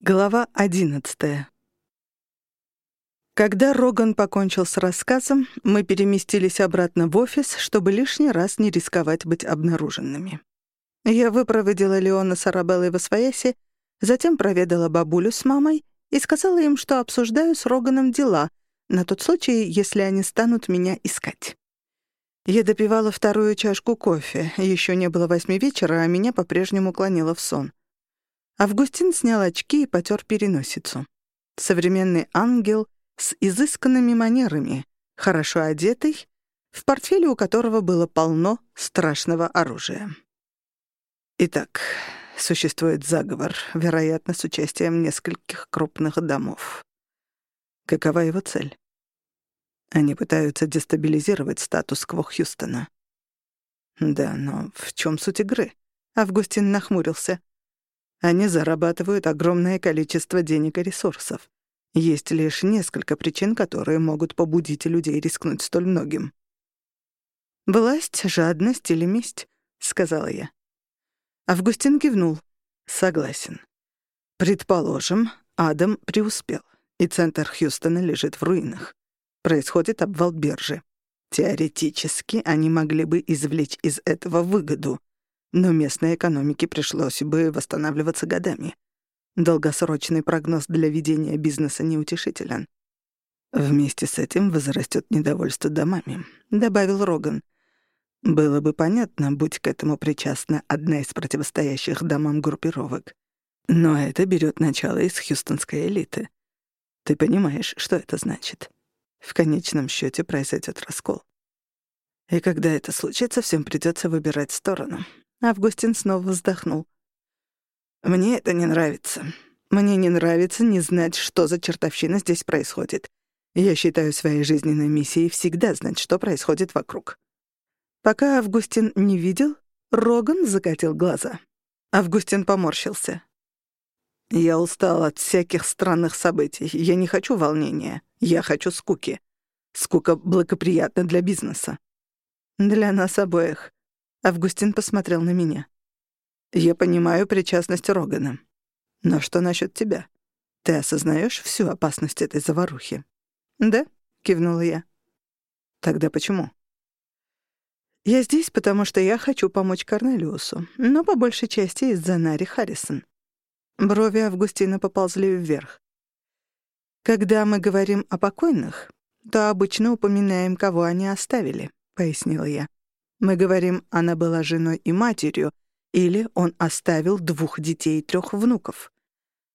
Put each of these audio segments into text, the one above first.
Глава одиннадцатая. Когда Роган покончил с рассказом, мы переместились обратно в офис, чтобы лишний раз не рисковать быть обнаруженными. Я выпроводила Леона с Арабеллой в Освояси, затем проведала бабулю с мамой и сказала им, что обсуждаю с Роганом дела, на тот случай, если они станут меня искать. Я допивала вторую чашку кофе, еще не было восьми вечера, а меня по-прежнему клонило в сон. Августин снял очки и потер переносицу. Современный ангел с изысканными манерами, хорошо одетый, в портфеле у которого было полно страшного оружия. Итак, существует заговор, вероятно, с участием нескольких крупных домов. Какова его цель? Они пытаются дестабилизировать статус-кво Хьюстона. Да, но в чем суть игры? Августин нахмурился. Они зарабатывают огромное количество денег и ресурсов. Есть лишь несколько причин, которые могут побудить людей рискнуть столь многим. «Власть, жадность или месть?» — сказала я. Августин кивнул. «Согласен. Предположим, Адам преуспел, и центр Хьюстона лежит в руинах. Происходит обвал биржи. Теоретически они могли бы извлечь из этого выгоду, но местной экономике пришлось бы восстанавливаться годами. Долгосрочный прогноз для ведения бизнеса неутешителен. Вместе с этим возрастет недовольство домами, добавил Роган. Было бы понятно, будь к этому причастна одна из противостоящих домам группировок. Но это берет начало из хьюстонской элиты. Ты понимаешь, что это значит? В конечном счете произойдет раскол. И когда это случится, всем придется выбирать сторону. Августин снова вздохнул. «Мне это не нравится. Мне не нравится не знать, что за чертовщина здесь происходит. Я считаю своей жизненной миссией всегда знать, что происходит вокруг». Пока Августин не видел, Роган закатил глаза. Августин поморщился. «Я устал от всяких странных событий. Я не хочу волнения. Я хочу скуки. Скука благоприятна для бизнеса». «Для нас обоих», Августин посмотрел на меня. «Я понимаю причастность Рогана. Но что насчет тебя? Ты осознаешь всю опасность этой заварухи?» «Да», — кивнула я. «Тогда почему?» «Я здесь, потому что я хочу помочь Корнелиусу, но по большей части из-за Нари Харрисон». Брови Августина поползли вверх. «Когда мы говорим о покойных, то обычно упоминаем, кого они оставили», — пояснила я. Мы говорим, она была женой и матерью, или он оставил двух детей и трех внуков.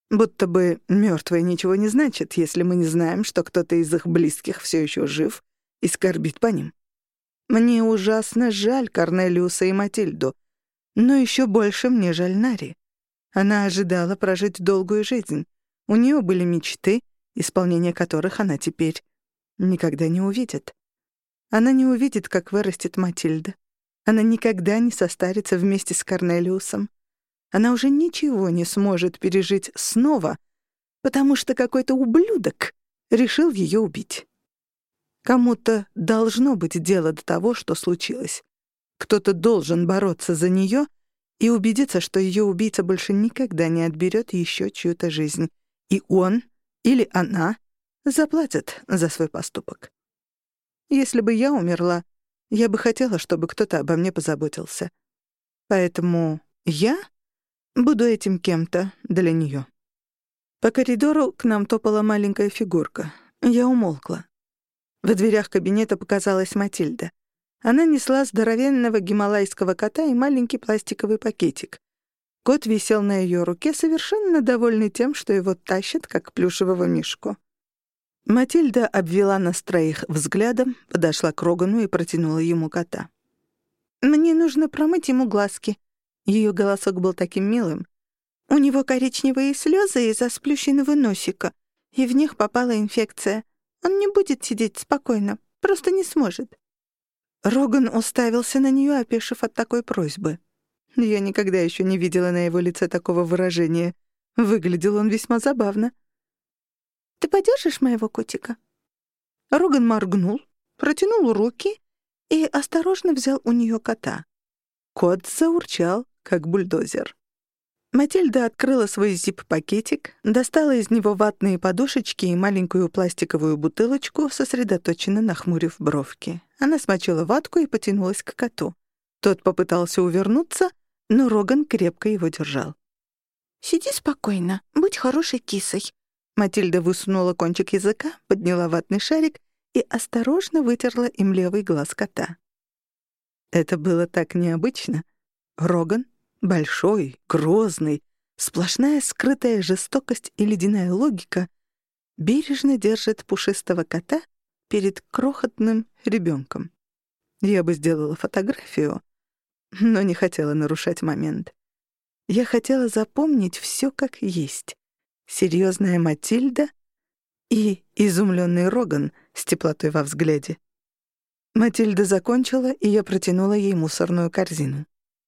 Будто бы мертвые ничего не значит, если мы не знаем, что кто-то из их близких все еще жив и скорбит по ним. Мне ужасно жаль Корнелиуса и Матильду, но еще больше мне жаль Нари. Она ожидала прожить долгую жизнь. У нее были мечты, исполнение которых она теперь никогда не увидит. Она не увидит, как вырастет Матильда. Она никогда не состарится вместе с Корнелиусом. Она уже ничего не сможет пережить снова, потому что какой-то ублюдок решил ее убить. Кому-то должно быть дело до того, что случилось. Кто-то должен бороться за нее и убедиться, что ее убийца больше никогда не отберет еще чью-то жизнь. И он или она заплатят за свой поступок. Если бы я умерла, я бы хотела, чтобы кто-то обо мне позаботился. Поэтому я буду этим кем-то для неё. По коридору к нам топала маленькая фигурка. Я умолкла. В дверях кабинета показалась Матильда. Она несла здоровенного гималайского кота и маленький пластиковый пакетик. Кот висел на её руке, совершенно довольный тем, что его тащат, как плюшевого мишку. Матильда обвела нас троих взглядом, подошла к Рогану и протянула ему кота. «Мне нужно промыть ему глазки». Ее голосок был таким милым. «У него коричневые слезы из-за сплющенного носика, и в них попала инфекция. Он не будет сидеть спокойно, просто не сможет». Роган уставился на нее, опешив от такой просьбы. Я никогда еще не видела на его лице такого выражения. Выглядел он весьма забавно. Ты подержишь моего котика?» Роган моргнул, протянул руки и осторожно взял у нее кота. Кот заурчал, как бульдозер. Матильда открыла свой зип-пакетик, достала из него ватные подушечки и маленькую пластиковую бутылочку, сосредоточенно нахмурив бровки. Она смочила ватку и потянулась к коту. Тот попытался увернуться, но Роган крепко его держал. «Сиди спокойно, будь хорошей кисой». Матильда высунула кончик языка, подняла ватный шарик и осторожно вытерла им левый глаз кота. Это было так необычно. Роган Большой, грозный, сплошная скрытая жестокость и ледяная логика бережно держит пушистого кота перед крохотным ребенком. Я бы сделала фотографию, но не хотела нарушать момент. Я хотела запомнить все как есть. Серьезная Матильда и изумленный Роган с теплотой во взгляде. Матильда закончила, и я протянула ей мусорную корзину.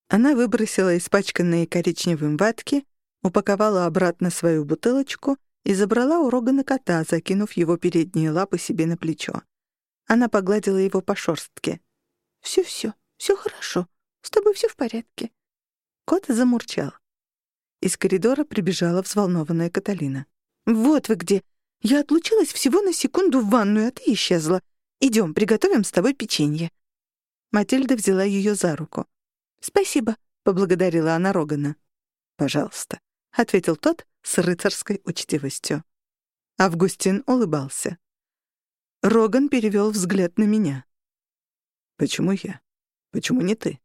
Она выбросила испачканные коричневым ватки, упаковала обратно свою бутылочку и забрала у Рогана кота, закинув его передние лапы себе на плечо. Она погладила его по шорстке. «Всё-всё, всё хорошо. С тобой всё в порядке». Кот замурчал. Из коридора прибежала взволнованная Каталина. «Вот вы где! Я отлучилась всего на секунду в ванную, а ты исчезла. Идём, приготовим с тобой печенье». Матильда взяла её за руку. «Спасибо», — поблагодарила она Рогана. «Пожалуйста», — ответил тот с рыцарской учтивостью. Августин улыбался. Роган перевел взгляд на меня. «Почему я? Почему не ты?»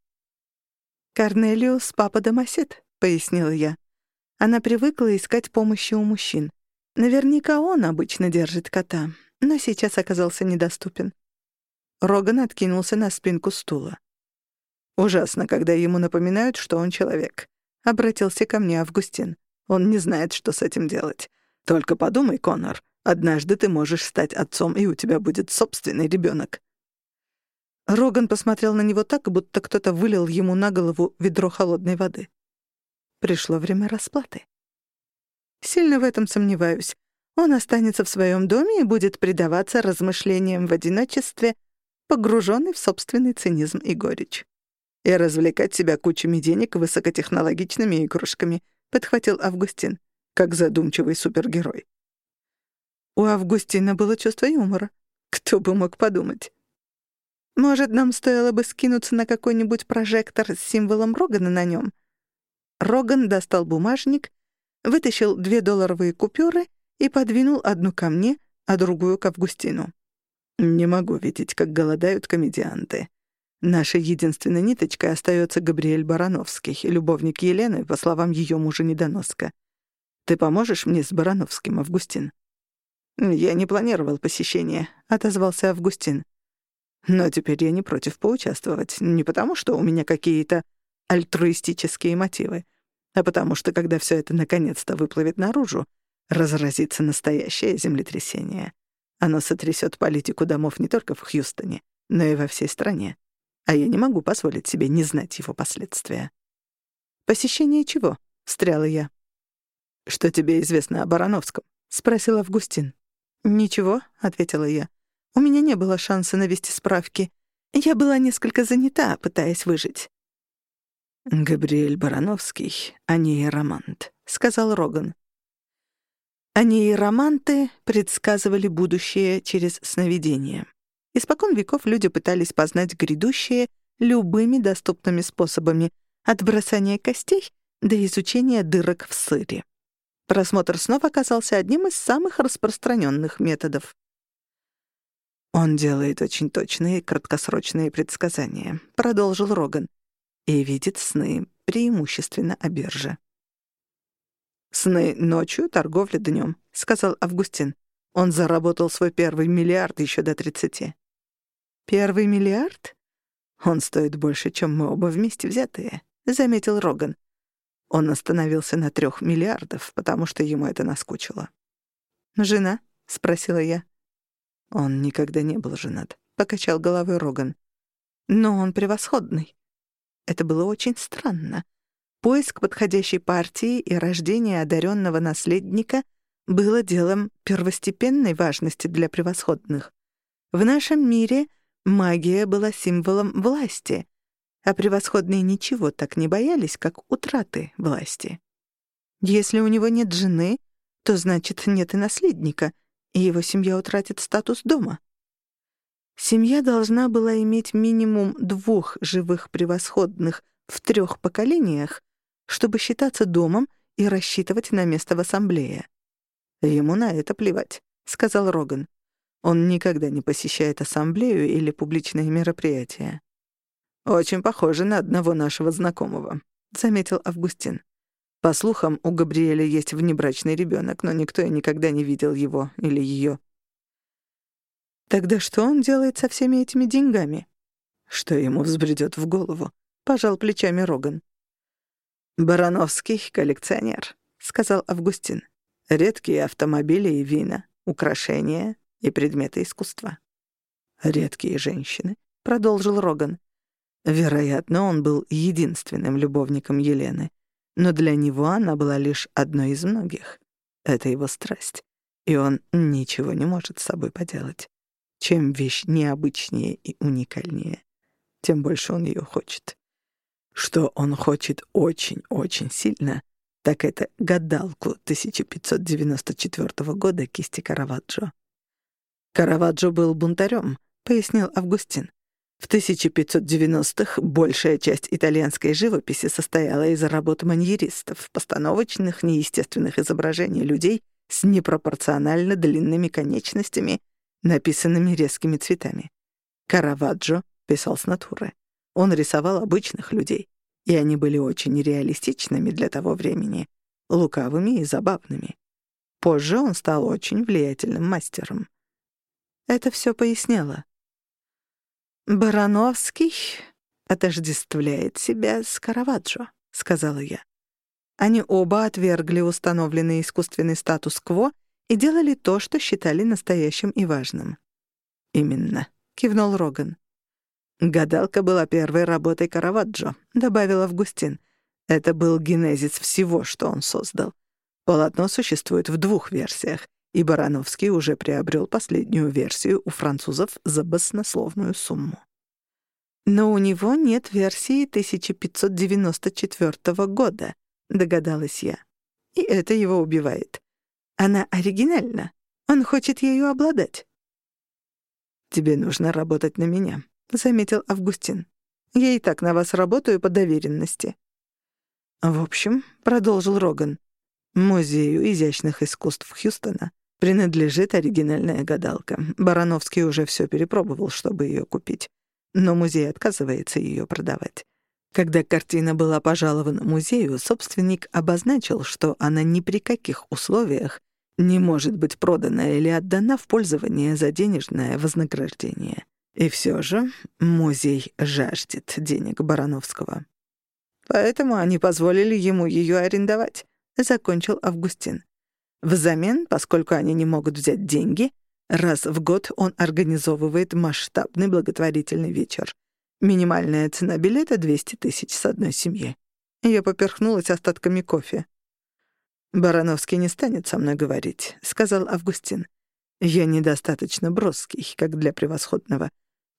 «Корнелиус — папа Домосед», — пояснила я. Она привыкла искать помощи у мужчин. Наверняка он обычно держит кота, но сейчас оказался недоступен. Роган откинулся на спинку стула. Ужасно, когда ему напоминают, что он человек. Обратился ко мне Августин. Он не знает, что с этим делать. Только подумай, Конор, однажды ты можешь стать отцом, и у тебя будет собственный ребенок. Роган посмотрел на него так, будто кто-то вылил ему на голову ведро холодной воды. Пришло время расплаты. Сильно в этом сомневаюсь. Он останется в своем доме и будет предаваться размышлениям в одиночестве, погруженный в собственный цинизм и горечь и развлекать себя кучами денег высокотехнологичными игрушками», — подхватил Августин, как задумчивый супергерой. У Августина было чувство юмора. Кто бы мог подумать. Может, нам стоило бы скинуться на какой-нибудь прожектор с символом Рогана на нем? Роган достал бумажник, вытащил две долларовые купюры и подвинул одну ко мне, а другую к Августину. «Не могу видеть, как голодают комедианты», Нашей единственной ниточкой остается Габриэль Барановский, любовник Елены, по словам ее мужа недоноска. Ты поможешь мне с Барановским, Августин? Я не планировал посещение, отозвался Августин. Но теперь я не против поучаствовать, не потому что у меня какие-то альтруистические мотивы, а потому что, когда все это наконец-то выплывет наружу, разразится настоящее землетрясение. Оно сотрясет политику домов не только в Хьюстоне, но и во всей стране а я не могу позволить себе не знать его последствия. «Посещение чего?» — встряла я. «Что тебе известно о Барановском?» — спросил Августин. «Ничего», — ответила я. «У меня не было шанса навести справки. Я была несколько занята, пытаясь выжить». «Габриэль Барановский, а не Романт», — сказал Роган. Они и романты предсказывали будущее через сновидение. Испокон веков люди пытались познать грядущее любыми доступными способами, от бросания костей до изучения дырок в сыре. Просмотр снов оказался одним из самых распространенных методов. «Он делает очень точные краткосрочные предсказания», — продолжил Роган, «и видит сны, преимущественно о бирже». «Сны ночью, торговля днем», — сказал Августин. Он заработал свой первый миллиард еще до тридцати. «Первый миллиард? Он стоит больше, чем мы оба вместе взятые», — заметил Роган. Он остановился на трех миллиардов, потому что ему это наскучило. «Жена?» — спросила я. Он никогда не был женат, — покачал головой Роган. Но он превосходный. Это было очень странно. Поиск подходящей партии и рождение одаренного наследника было делом первостепенной важности для превосходных. В нашем мире — Магия была символом власти, а превосходные ничего так не боялись, как утраты власти. Если у него нет жены, то значит нет и наследника, и его семья утратит статус дома. Семья должна была иметь минимум двух живых превосходных в трех поколениях, чтобы считаться домом и рассчитывать на место в ассамблее. «Ему на это плевать», — сказал Роган. «Он никогда не посещает ассамблею или публичные мероприятия». «Очень похоже на одного нашего знакомого», — заметил Августин. По слухам, у Габриэля есть внебрачный ребенок, но никто и никогда не видел его или ее. Тогда что он делает со всеми этими деньгами? Что ему взбредет в голову? Пожал плечами Роган. «Барановский коллекционер», — сказал Августин. «Редкие автомобили и вина, украшения и предметы искусства». «Редкие женщины», — продолжил Роган. Вероятно, он был единственным любовником Елены но для него она была лишь одной из многих. Это его страсть, и он ничего не может с собой поделать. Чем вещь необычнее и уникальнее, тем больше он ее хочет. Что он хочет очень-очень сильно, так это гадалку 1594 года кисти Караваджо. Караваджо был бунтарем, пояснил Августин. В 1590-х большая часть итальянской живописи состояла из работ маньеристов, постановочных, неестественных изображений людей с непропорционально длинными конечностями, написанными резкими цветами. Караваджо писал с натуры. Он рисовал обычных людей, и они были очень реалистичными для того времени, лукавыми и забавными. Позже он стал очень влиятельным мастером. Это все поясняло. «Барановский отождествляет себя с Караваджо», — сказала я. Они оба отвергли установленный искусственный статус-кво и делали то, что считали настоящим и важным. «Именно», — кивнул Роган. «Гадалка была первой работой Караваджо», — добавил Августин. «Это был генезис всего, что он создал. Полотно существует в двух версиях, и Барановский уже приобрел последнюю версию у французов за баснословную сумму. «Но у него нет версии 1594 года», — догадалась я. И это его убивает. Она оригинальна. Он хочет ею обладать. «Тебе нужно работать на меня», — заметил Августин. «Я и так на вас работаю по доверенности». «В общем», — продолжил Роган, — «Музею изящных искусств Хьюстона принадлежит оригинальная гадалка. Барановский уже все перепробовал, чтобы ее купить. Но музей отказывается ее продавать. Когда картина была пожалована музею, собственник обозначил, что она ни при каких условиях не может быть продана или отдана в пользование за денежное вознаграждение. И все же музей жаждет денег Барановского. Поэтому они позволили ему ее арендовать, закончил Августин. Взамен, поскольку они не могут взять деньги, раз в год он организовывает масштабный благотворительный вечер. Минимальная цена билета — 200 тысяч с одной семьи. Я поперхнулась остатками кофе. «Барановский не станет со мной говорить», — сказал Августин. «Я недостаточно броский, как для превосходного,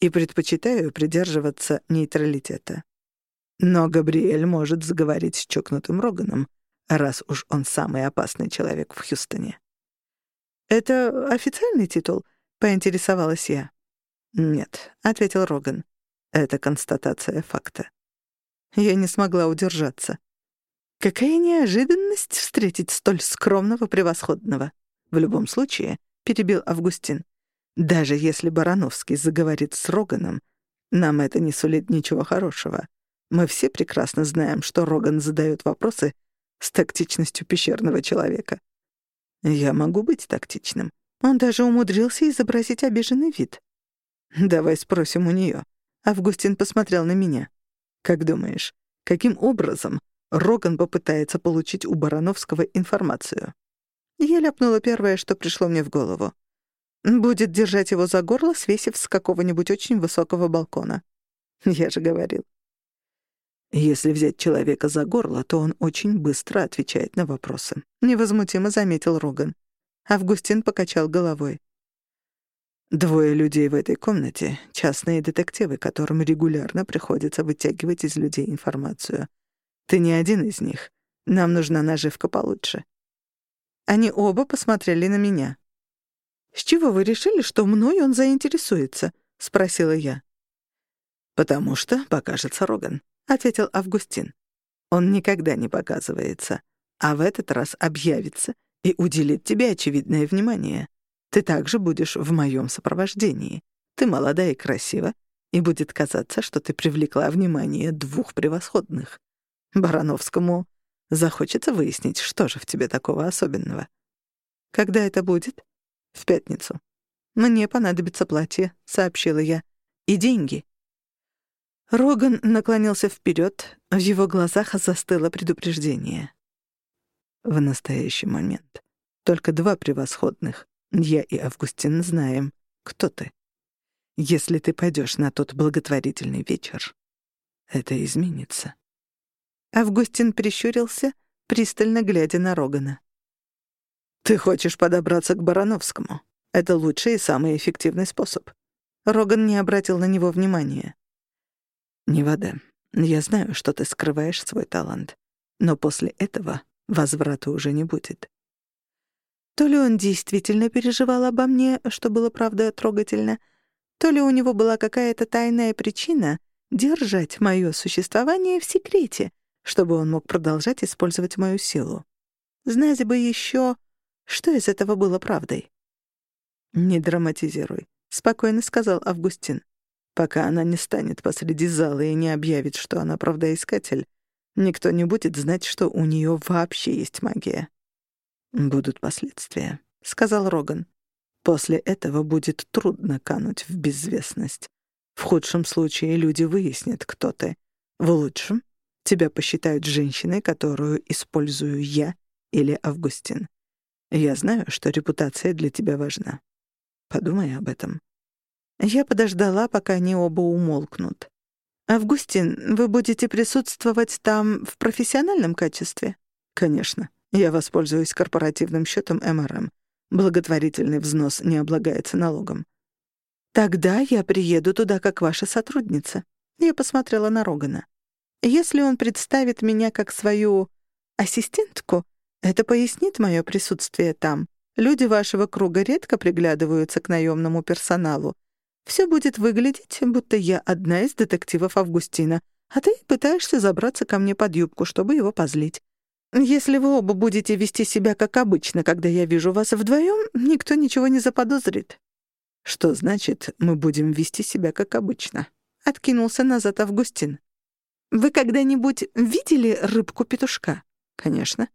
и предпочитаю придерживаться нейтралитета. Но Габриэль может заговорить с чокнутым Роганом, раз уж он самый опасный человек в Хьюстоне. «Это официальный титул?» — поинтересовалась я. «Нет», — ответил Роган. «Это констатация факта». Я не смогла удержаться. Какая неожиданность встретить столь скромного превосходного. В любом случае, — перебил Августин, — даже если Барановский заговорит с Роганом, нам это не сулит ничего хорошего. Мы все прекрасно знаем, что Роган задает вопросы, с тактичностью пещерного человека. Я могу быть тактичным. Он даже умудрился изобразить обиженный вид. Давай спросим у нее. Августин посмотрел на меня. Как думаешь, каким образом Роган попытается получить у Барановского информацию? Я ляпнула первое, что пришло мне в голову. Будет держать его за горло, свесив с какого-нибудь очень высокого балкона. Я же говорил. Если взять человека за горло, то он очень быстро отвечает на вопросы. Невозмутимо заметил Роган. Августин покачал головой. Двое людей в этой комнате — частные детективы, которым регулярно приходится вытягивать из людей информацию. Ты не один из них, Нам нужна наживка получше». Они оба посмотрели на меня. «С чего вы решили, что мной он заинтересуется?» — спросила я. «Потому что покажется Роган», — ответил Августин. «Он никогда не показывается, а в этот раз объявится и уделит тебе очевидное внимание. Ты также будешь в моем сопровождении. Ты молода и красива, и будет казаться, что ты привлекла внимание двух превосходных. Барановскому захочется выяснить, что же в тебе такого особенного. Когда это будет? В пятницу. Мне понадобится платье, сообщила я. И деньги. Роган наклонился вперед, в его глазах застыло предупреждение. В настоящий момент только два превосходных, я и Августин, знаем, кто ты. Если ты пойдешь на тот благотворительный вечер, это изменится. Августин прищурился, пристально глядя на Рогана. «Ты хочешь подобраться к Барановскому. Это лучший и самый эффективный способ». Роган не обратил на него внимания. «Не вода. Я знаю, что ты скрываешь свой талант. Но после этого возврата уже не будет. То ли он действительно переживал обо мне, что было правда трогательно, то ли у него была какая-то тайная причина держать мое существование в секрете, чтобы он мог продолжать использовать мою силу. Знать бы еще, что из этого было правдой. «Не драматизируй», — спокойно сказал Августин. «Пока она не станет посреди зала и не объявит, что она правдоискатель, никто не будет знать, что у нее вообще есть магия». «Будут последствия», — сказал Роган. «После этого будет трудно кануть в безвестность. В худшем случае люди выяснят, кто ты. В лучшем Тебя посчитают женщиной, которую использую я или Августин. Я знаю, что репутация для тебя важна. Подумай об этом». Я подождала, пока они оба умолкнут. «Августин, вы будете присутствовать там в профессиональном качестве?» «Конечно. Я воспользуюсь корпоративным счетом МРМ. Благотворительный взнос не облагается налогом». «Тогда я приеду туда как ваша сотрудница». Я посмотрела на Рогана. Если он представит меня как свою ассистентку, это пояснит мое присутствие там. Люди вашего круга редко приглядываются к наемному персоналу. Все будет выглядеть, будто я одна из детективов Августина, а ты пытаешься забраться ко мне под юбку, чтобы его позлить. Если вы оба будете вести себя как обычно, когда я вижу вас вдвоем, никто ничего не заподозрит». «Что значит, мы будем вести себя как обычно?» — откинулся назад Августин. Вы когда-нибудь видели рыбку-петушка? Конечно.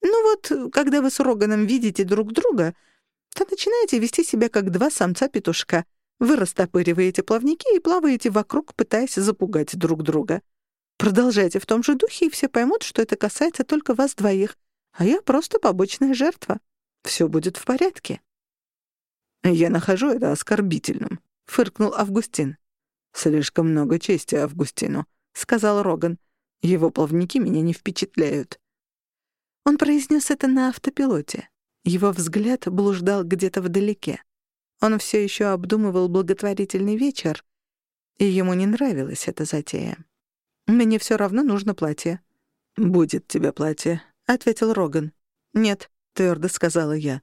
Ну вот, когда вы с Роганом видите друг друга, то начинаете вести себя как два самца-петушка. Вы растопыриваете плавники и плаваете вокруг, пытаясь запугать друг друга. Продолжайте в том же духе, и все поймут, что это касается только вас двоих, а я просто побочная жертва. Все будет в порядке. Я нахожу это оскорбительным, — фыркнул Августин. Слишком много чести Августину сказал Роган. «Его плавники меня не впечатляют». Он произнес это на автопилоте. Его взгляд блуждал где-то вдалеке. Он все еще обдумывал благотворительный вечер, и ему не нравилась эта затея. «Мне все равно нужно платье». «Будет тебе платье», — ответил Роган. «Нет», — твердо сказала я.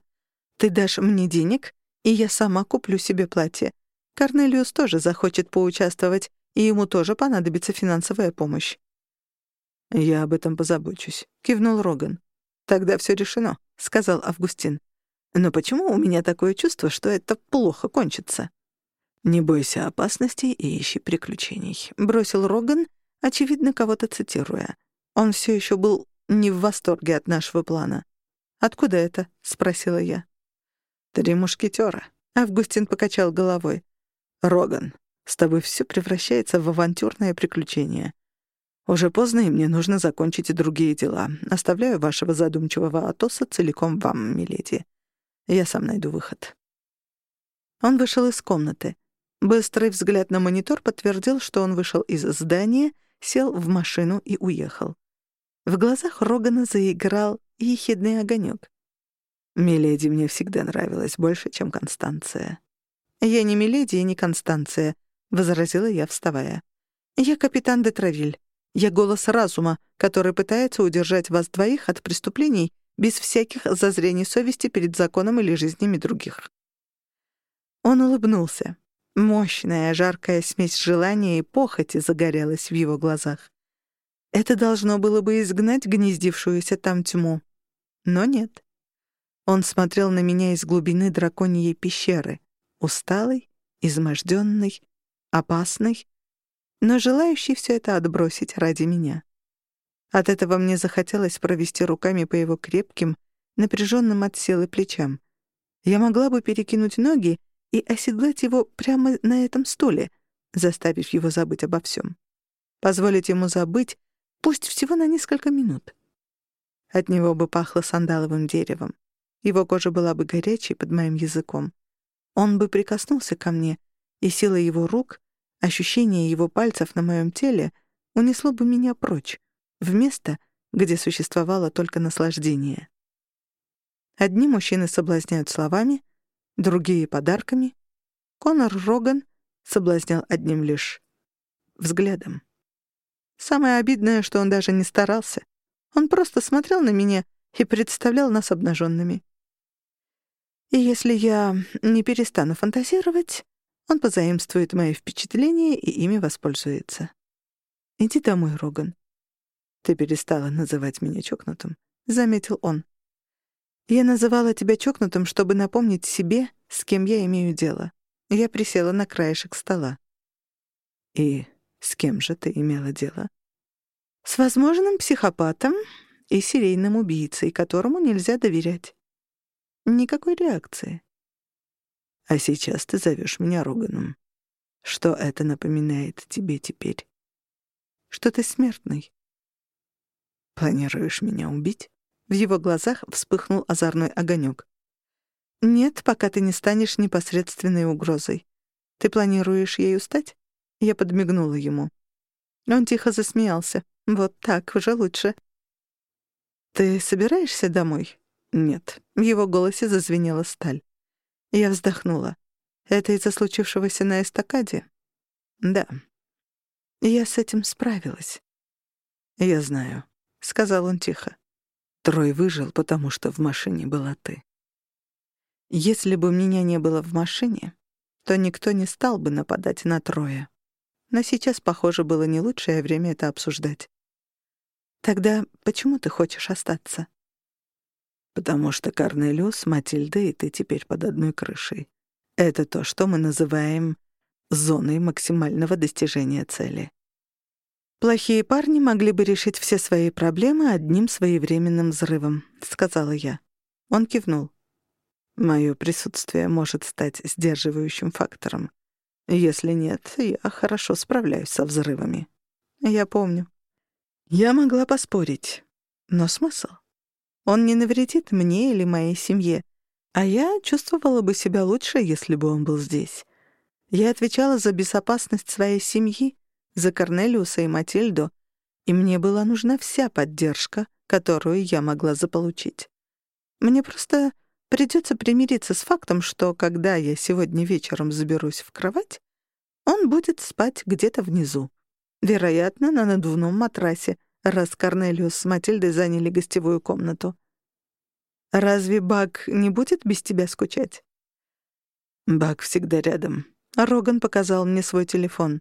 «Ты дашь мне денег, и я сама куплю себе платье. Корнелиус тоже захочет поучаствовать, и ему тоже понадобится финансовая помощь. «Я об этом позабочусь», — кивнул Роган. «Тогда все решено», — сказал Августин. «Но почему у меня такое чувство, что это плохо кончится?» «Не бойся опасностей и ищи приключений», — бросил Роган, очевидно, кого-то цитируя. Он все еще был не в восторге от нашего плана. «Откуда это?» — спросила я. «Три мушкетера», — Августин покачал головой. «Роган, с тобой все превращается в авантюрное приключение. Уже поздно, и мне нужно закончить и другие дела. Оставляю вашего задумчивого Атоса целиком вам, миледи. Я сам найду выход». Он вышел из комнаты. Быстрый взгляд на монитор подтвердил, что он вышел из здания, сел в машину и уехал. В глазах Рогана заиграл ехидный огонек. «Миледи мне всегда нравилась больше, чем Констанция». «Я не Миледи и не Констанция», — возразила я, вставая. «Я капитан де Травиль. Я голос разума, который пытается удержать вас двоих от преступлений без всяких зазрений совести перед законом или жизнями других». Он улыбнулся. Мощная, жаркая смесь желания и похоти загорелась в его глазах. Это должно было бы изгнать гнездившуюся там тьму. Но нет. Он смотрел на меня из глубины драконьей пещеры, усталый, изможденный, опасный, но желающий все это отбросить ради меня. От этого мне захотелось провести руками по его крепким, напряженным от силы плечам. Я могла бы перекинуть ноги и оседлать его прямо на этом стуле, заставив его забыть обо всем. Позволить ему забыть, пусть всего на несколько минут. От него бы пахло сандаловым деревом. Его кожа была бы горячей под моим языком. Он бы прикоснулся ко мне, и сила его рук, ощущение его пальцев на моем теле унесло бы меня прочь, в место, где существовало только наслаждение. Одни мужчины соблазняют словами, другие — подарками. Конор Роган соблазнял одним лишь взглядом. Самое обидное, что он даже не старался. Он просто смотрел на меня и представлял нас обнаженными. И если я не перестану фантазировать, он позаимствует мои впечатления и ими воспользуется. «Иди домой, Роган». «Ты перестала называть меня чокнутым», — заметил он. «Я называла тебя чокнутым, чтобы напомнить себе, с кем я имею дело». Я присела на краешек стола. «И с кем же ты имела дело?» «С возможным психопатом и серийным убийцей, которому нельзя доверять». Никакой реакции. А сейчас ты зовешь меня Роганом. Что это напоминает тебе теперь? Что ты смертный. Планируешь меня убить? В его глазах вспыхнул озорной огонек. Нет, пока ты не станешь непосредственной угрозой. Ты планируешь ею стать? Я подмигнула ему. Он тихо засмеялся. Вот так уже лучше. Ты собираешься домой? Нет. В его голосе зазвенела сталь. Я вздохнула. Это из-за случившегося на эстакаде? Да. Я с этим справилась. Я знаю, — сказал он тихо. Трой выжил, потому что в машине была ты. Если бы меня не было в машине, то никто не стал бы нападать на Троя. Но сейчас, похоже, было не лучшее время это обсуждать. Тогда почему ты хочешь остаться? Потому что Корнелиус, Матильда и ты теперь под одной крышей. Это то, что мы называем зоной максимального достижения цели. «Плохие парни могли бы решить все свои проблемы одним своевременным взрывом», — сказала я. Он кивнул. «Моё присутствие может стать сдерживающим фактором. Если нет, я хорошо справляюсь со взрывами». «Я помню». Я могла поспорить. Но смысл? Он не навредит мне или моей семье, а я чувствовала бы себя лучше, если бы он был здесь. Я отвечала за безопасность своей семьи, за Корнелиуса и Матильду, и мне была нужна вся поддержка, которую я могла заполучить. Мне просто придется примириться с фактом, что когда я сегодня вечером заберусь в кровать, он будет спать где-то внизу. Вероятно, на надувном матрасе, раз Корнелиус с Матильдой заняли гостевую комнату. «Разве Баг не будет без тебя скучать?» «Баг всегда рядом». Роган показал мне свой телефон.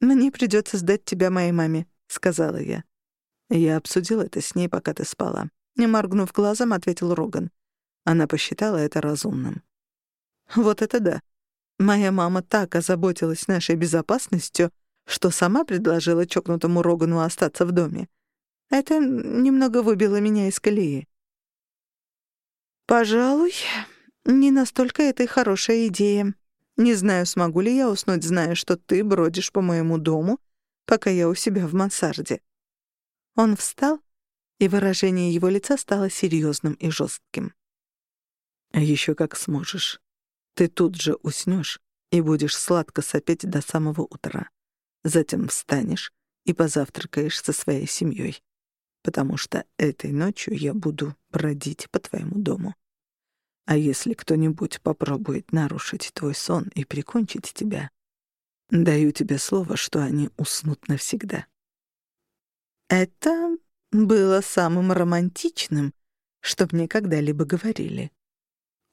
«Мне придется сдать тебя моей маме», — сказала я. Я обсудил это с ней, пока ты спала. Не моргнув глазом, ответил Роган. Она посчитала это разумным. «Вот это да. Моя мама так озаботилась нашей безопасностью, что сама предложила чокнутому Рогану остаться в доме. Это немного выбило меня из колеи. «Пожалуй, не настолько это и хорошая идея. Не знаю, смогу ли я уснуть, зная, что ты бродишь по моему дому, пока я у себя в мансарде». Он встал, и выражение его лица стало серьезным и жестким. Еще как сможешь. Ты тут же уснешь и будешь сладко сопеть до самого утра. Затем встанешь и позавтракаешь со своей семьей, потому что этой ночью я буду бродить по твоему дому. А если кто-нибудь попробует нарушить твой сон и прикончить тебя, даю тебе слово, что они уснут навсегда. Это было самым романтичным, что мне когда-либо говорили.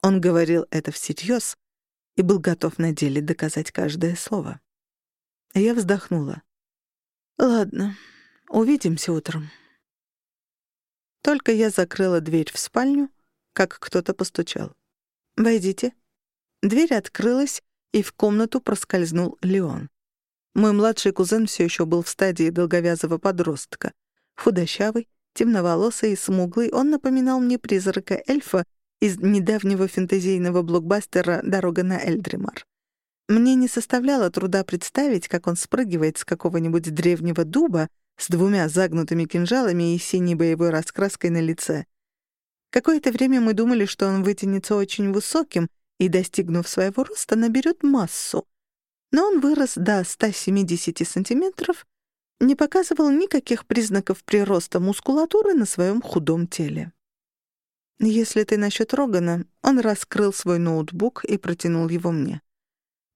Он говорил это всерьез и был готов на деле доказать каждое слово. Я вздохнула. «Ладно, увидимся утром». Только я закрыла дверь в спальню, как кто-то постучал. «Войдите». Дверь открылась, и в комнату проскользнул Леон. Мой младший кузен все еще был в стадии долговязого подростка. Худощавый, темноволосый и смуглый, он напоминал мне призрака эльфа из недавнего фэнтезийного блокбастера «Дорога на Эльдримар». Мне не составляло труда представить, как он спрыгивает с какого-нибудь древнего дуба с двумя загнутыми кинжалами и синей боевой раскраской на лице. Какое-то время мы думали, что он вытянется очень высоким и, достигнув своего роста, наберет массу. Но он вырос до 170 сантиметров, не показывал никаких признаков прироста мускулатуры на своем худом теле. Если ты насчет Рогана, он раскрыл свой ноутбук и протянул его мне.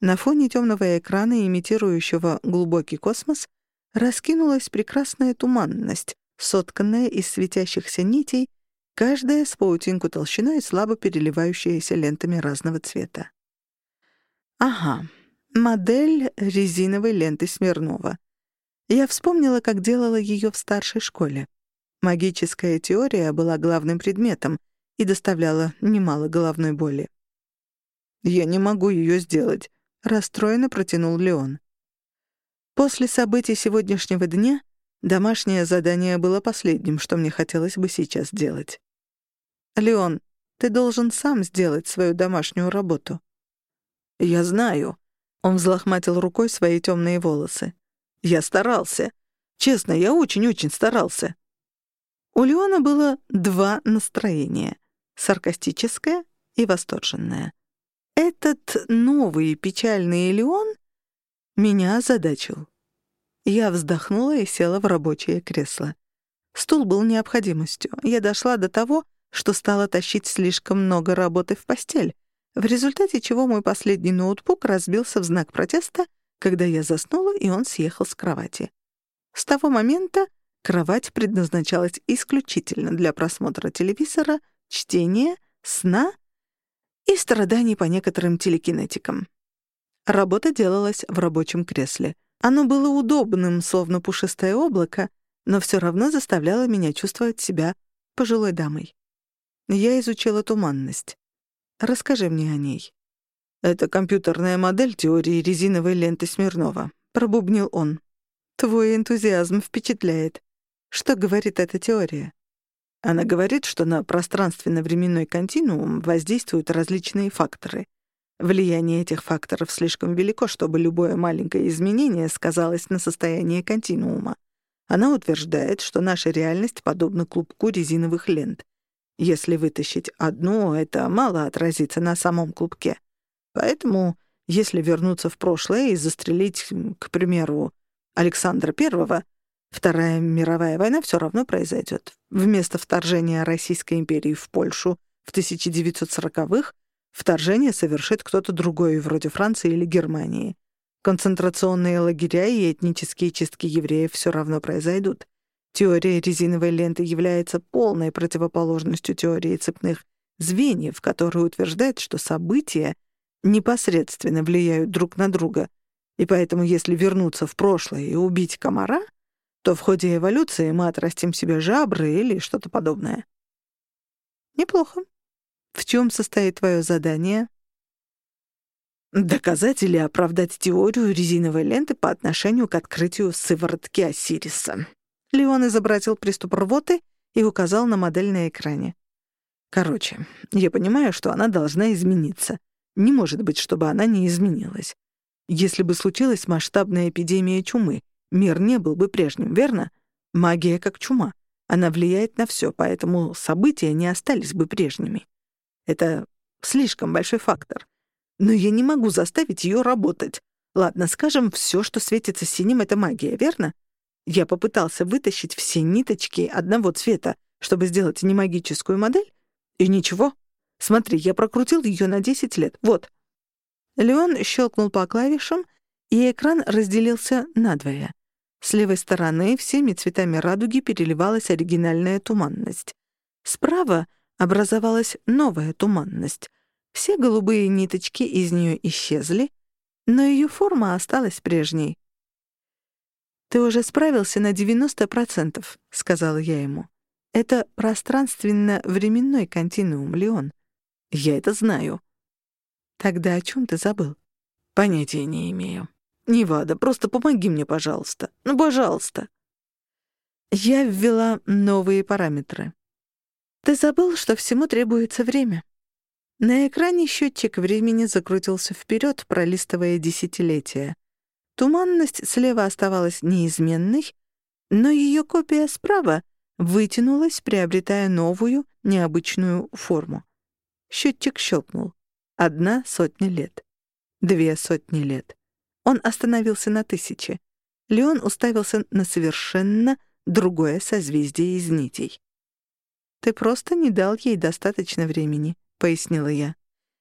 На фоне темного экрана, имитирующего глубокий космос, раскинулась прекрасная туманность, сотканная из светящихся нитей, каждая с паутинку толщиной слабо переливающаяся лентами разного цвета. Ага, модель резиновой ленты Смирнова. Я вспомнила, как делала ее в старшей школе. Магическая теория была главным предметом, и доставляла немало головной боли. «Я не могу ее сделать», — расстроенно протянул Леон. После событий сегодняшнего дня домашнее задание было последним, что мне хотелось бы сейчас делать. «Леон, ты должен сам сделать свою домашнюю работу». «Я знаю», — он взлохматил рукой свои темные волосы. «Я старался. Честно, я очень-очень старался». У Леона было два настроения саркастическая и восторженная. Этот новый печальный Элеон меня озадачил. Я вздохнула и села в рабочее кресло. Стул был необходимостью. Я дошла до того, что стала тащить слишком много работы в постель, в результате чего мой последний ноутбук разбился в знак протеста, когда я заснула, и он съехал с кровати. С того момента кровать предназначалась исключительно для просмотра телевизора чтения, сна и страданий по некоторым телекинетикам. Работа делалась в рабочем кресле. Оно было удобным, словно пушистое облако, но все равно заставляло меня чувствовать себя пожилой дамой. Я изучила туманность. Расскажи мне о ней. «Это компьютерная модель теории резиновой ленты Смирнова», — пробубнил он. «Твой энтузиазм впечатляет. Что говорит эта теория?» Она говорит, что на пространственно-временной континуум воздействуют различные факторы. Влияние этих факторов слишком велико, чтобы любое маленькое изменение сказалось на состоянии континуума. Она утверждает, что наша реальность подобна клубку резиновых лент. Если вытащить одну, это мало отразится на самом клубке. Поэтому, если вернуться в прошлое и застрелить, к примеру, Александра Первого, Вторая мировая война все равно произойдет. Вместо вторжения Российской империи в Польшу в 1940-х вторжение совершит кто-то другой, вроде Франции или Германии. Концентрационные лагеря и этнические чистки евреев все равно произойдут. Теория резиновой ленты является полной противоположностью теории цепных звеньев, которая утверждает, что события непосредственно влияют друг на друга, и поэтому если вернуться в прошлое и убить комара — то в ходе эволюции мы отрастим себе жабры или что-то подобное. Неплохо. В чем состоит твое задание? Доказать или оправдать теорию резиновой ленты по отношению к открытию сыворотки Осириса. Леон изобразил приступ рвоты и указал на модель на экране. Короче, я понимаю, что она должна измениться. Не может быть, чтобы она не изменилась. Если бы случилась масштабная эпидемия чумы, мир не был бы прежним, верно? Магия как чума. Она влияет на все, поэтому события не остались бы прежними. Это слишком большой фактор. Но я не могу заставить ее работать. Ладно, скажем, все, что светится синим, — это магия, верно? Я попытался вытащить все ниточки одного цвета, чтобы сделать немагическую модель, и ничего. Смотри, я прокрутил ее на 10 лет. Вот. Леон щелкнул по клавишам, и экран разделился надвое. С левой стороны всеми цветами радуги переливалась оригинальная туманность. Справа образовалась новая туманность. Все голубые ниточки из нее исчезли, но ее форма осталась прежней. «Ты уже справился на 90%, — сказала я ему. Это пространственно-временной континуум, Леон. Я это знаю. Тогда о чем ты забыл? Понятия не имею. Невада, просто помоги мне, пожалуйста. Ну, пожалуйста. Я ввела новые параметры. Ты забыл, что всему требуется время. На экране счетчик времени закрутился вперед, пролистывая десятилетия. Туманность слева оставалась неизменной, но ее копия справа вытянулась, приобретая новую, необычную форму. Счетчик щелкнул. Одна сотня лет. Две сотни лет. Он остановился на тысяче. Леон уставился на совершенно другое созвездие из нитей. «Ты просто не дал ей достаточно времени», — пояснила я.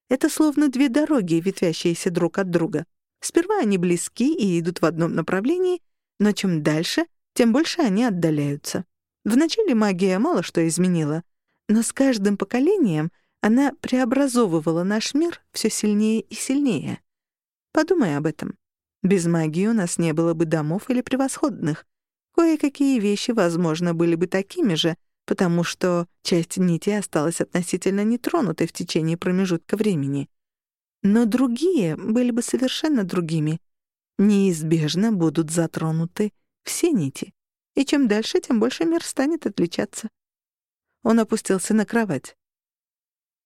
«Это словно две дороги, ветвящиеся друг от друга. Сперва они близки и идут в одном направлении, но чем дальше, тем больше они отдаляются. Вначале магия мало что изменила, но с каждым поколением она преобразовывала наш мир все сильнее и сильнее. Подумай об этом. Без магии у нас не было бы домов или превосходных. Кое-какие вещи, возможно, были бы такими же, потому что часть нити осталась относительно нетронутой в течение промежутка времени. Но другие были бы совершенно другими. Неизбежно будут затронуты все нити. И чем дальше, тем больше мир станет отличаться. Он опустился на кровать.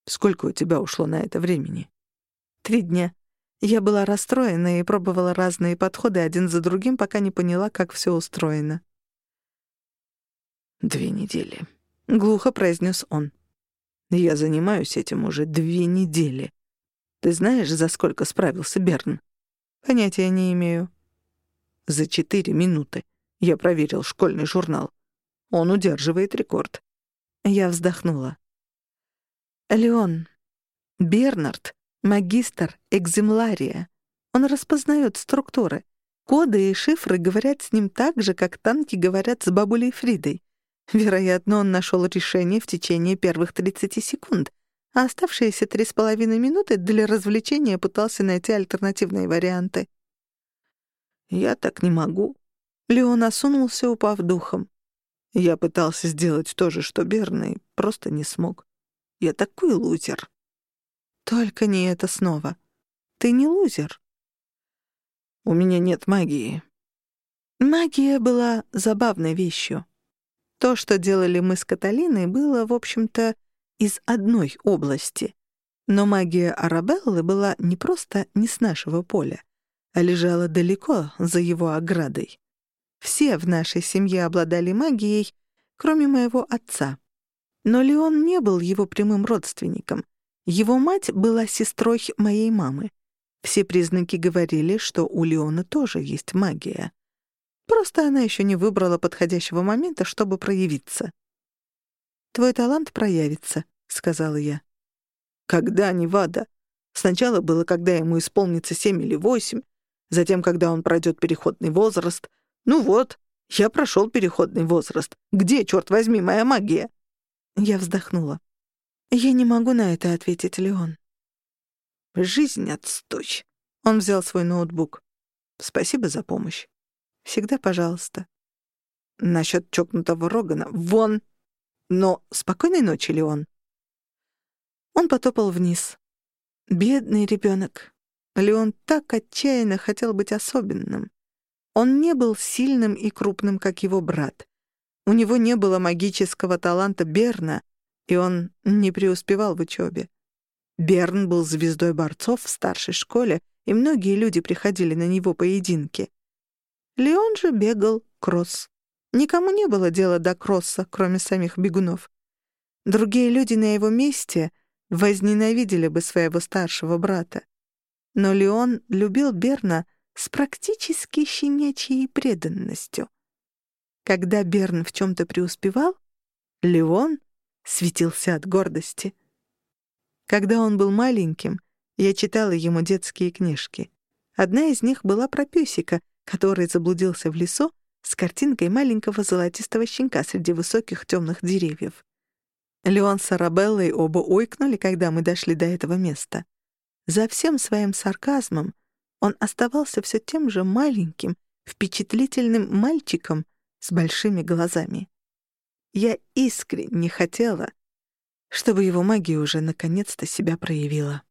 Сколько у тебя ушло на это времени? Три дня. Я была расстроена и пробовала разные подходы один за другим, пока не поняла, как все устроено. «Две недели», — глухо произнес он. «Я занимаюсь этим уже две недели. Ты знаешь, за сколько справился Берн?» «Понятия не имею». «За четыре минуты. Я проверил школьный журнал. Он удерживает рекорд». Я вздохнула. Леон. Бернард — магистр экземлария. Он распознает структуры. Коды и шифры говорят с ним так же, как танки говорят с бабулей Фридой. Вероятно, он нашел решение в течение первых 30 секунд, а оставшиеся три с половиной минуты для развлечения пытался найти альтернативные варианты. «Я так не могу». Леон осунулся, упав духом. Я пытался сделать то же, что Берн, просто не смог. Я такой лузер. Только не это снова. Ты не лузер. У меня нет магии. Магия была забавной вещью. То, что делали мы с Каталиной, было, в общем-то, из одной области. Но магия Арабеллы была не просто не с нашего поля, а лежала далеко за его оградой. Все в нашей семье обладали магией, кроме моего отца. Но Леон не был его прямым родственником. Его мать была сестрой моей мамы. Все признаки говорили, что у Леона тоже есть магия. Просто она еще не выбрала подходящего момента, чтобы проявиться. «Твой талант проявится», — сказала я. «Когда, Невада? Сначала было, когда ему исполнится семь или восемь, затем, когда он пройдет переходный возраст. Ну вот, я прошел переходный возраст. Где, черт возьми, моя магия?» Я вздохнула. «Я не могу на это ответить, Леон». «Жизнь отстой». Он взял свой ноутбук. «Спасибо за помощь. Всегда пожалуйста». «Насчет чокнутого Рогана. Вон!» «Но спокойной ночи, Леон». Он потопал вниз. Бедный ребенок. Леон так отчаянно хотел быть особенным. Он не был сильным и крупным, как его брат. У него не было магического таланта Берна, и он не преуспевал в учебе. Берн был звездой борцов в старшей школе, и многие люди приходили на него поединки. Леон же бегал кросс. Никому не было дела до кросса, кроме самих бегунов. Другие люди на его месте возненавидели бы своего старшего брата. Но Леон любил Берна с практически щенячьей преданностью. Когда Берн в чем-то преуспевал, Леон светился от гордости. Когда он был маленьким, я читала ему детские книжки. Одна из них была про пёсика, который заблудился в лесу с картинкой маленького золотистого щенка среди высоких темных деревьев. Леон с Арабеллой оба ойкнули, когда мы дошли до этого места. За всем своим сарказмом он оставался все тем же маленьким, впечатлительным мальчиком с большими глазами. Я искренне хотела, чтобы его магия уже наконец-то себя проявила.